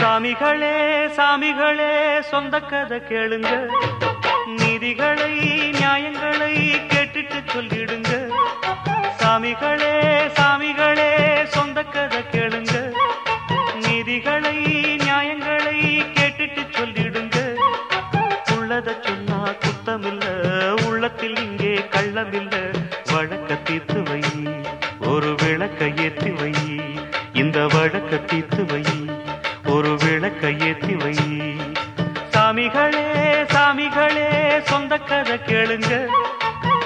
சாமிகளே சாமிகளே சொந்த கதை கேளுங்க. நீதிகளை நியாயங்களை கேட்டுட்டு சொல்லிடுங்க. சாமிகளே சாமிகளே சொந்த கதை கேளுங்க. நீதிகளை நியாயங்களை கேட்டுட்டு சொல்லிடுங்க. உள்ளத சொன்னா குத்தமில்ல உள்ளத்தில் இங்கே கள்ளமில்ல. வழக்க தீர்த்து வை ஒரு விளக்க ஏற்றி வை. இந்த வழக்க தீர்த்து வை. ஒரு விளக்கை ஏற்றி வை. சாமிகளே சாமிகளே சொந்த கதை கேளுங்க.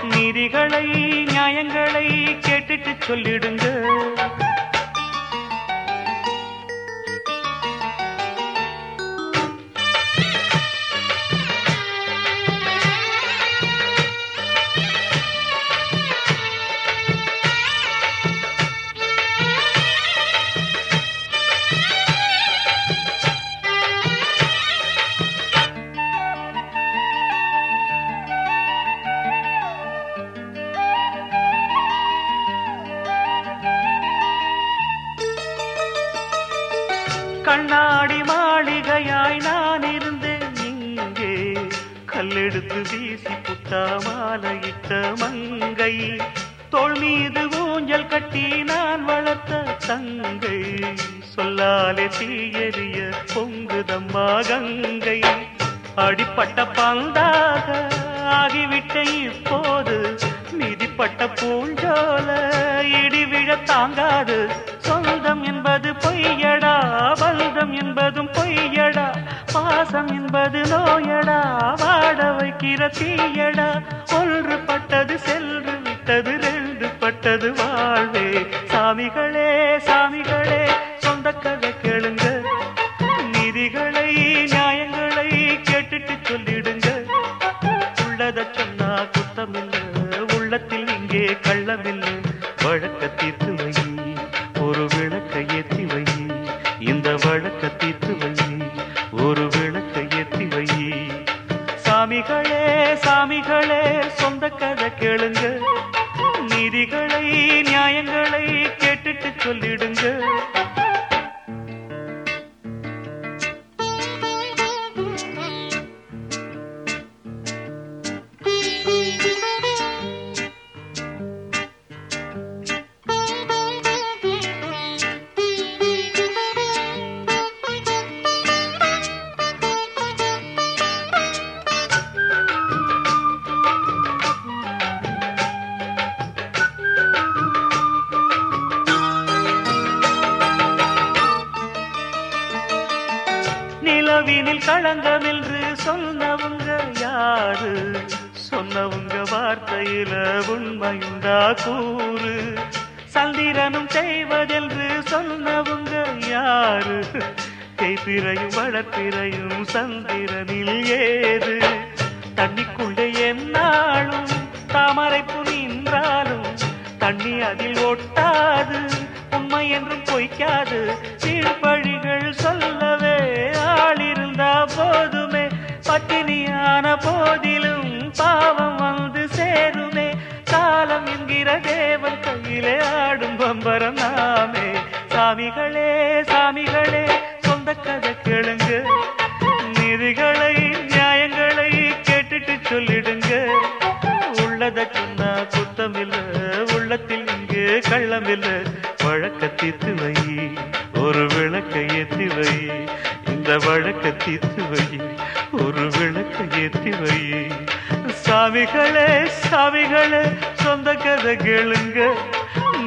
நீதிகளை நியாயங்களை கேட்டுட்டு சொல்லிடுங்க. கண்ணாடி மாளிகையாய் நான் இருந்தேன் இங்கே கல்லெடுத்து வீசி புத்தாமாலையிட்ட மங்கை. தோல் மீது ஊஞ்சல் கட்டி நான் வளர்த்த தங்கை. சொல்லாலே தீயறிய பொங்குதம்மா கங்கை. அடிப்பட்ட பந்தாக ஆகிவிட்ட இப்போது. மிதிப்பட்ட பூஞ்சோல இடிவிழ தாங்காது. என்பது நோயடா வாட வைக்கிற தீயடா. ஒன்று பட்டது சென்று விட்டது ரெண்டு பட்டது வாழ்வே. சாமிகளே சாமிகளே சொந்த கதை கேளுங்க. நிதிகளை நியாயங்களை கேட்டுட்டு சொல்லிடுங்க. உள்ளத சொன்னா குத்தமில்லை உள்ளத்தில் இங்கே கள்ளமில்லை. வழக்கத்திற்கு சொல்லிடுங்க. நிலவினில் களங்கம் என்று சொன்னவங்க யாரு? சொன்னவங்க வார்த்தையில உண்மையுண்டா கூறு. சந்திரனும் செய்வதென்று சொன்னவங்க யாரு? தேய்பிரையும் வளர்ப்பிறையும் சந்திரனில் ஏது? தண்ணிக்குள்ளே என்னாலும் தாமரைப்பு நின்றாலும் தண்ணி அதில் ஒட்டாது. உண்மை என்றும் பொய்க்காது. கீழ்ப்பழிகள் சொல்ல பட்டினியான போதிலும் பாவம் வந்து சேருமே. காலம் என்கிற தேவன் கையிலே ஆடும் பம்பரம் நாமே. சாமிகளே சாமிகளே சொந்த கதை கேளுங்க. நிதிகளை நியாயங்களை கேட்டுட்டு சொல்லிடுங்க. உள்ளத சொன்னா குத்தமில்ல உள்ளத்தில் இங்கே கள்ளமில்ல. வழக்க தீர்த்து வை ஒரு விளக்கை ஏற்றி வை. இந்த வழக்க தீர்த்து வை. ஒரு விளக்கு ஏற்றி வை. சாமிகளே சாமிகளே சொந்த கதை கேளுங்க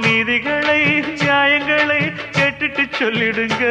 நீதிகளை நியாயங்களை கேட்டுட்டு சொல்லிடுங்க.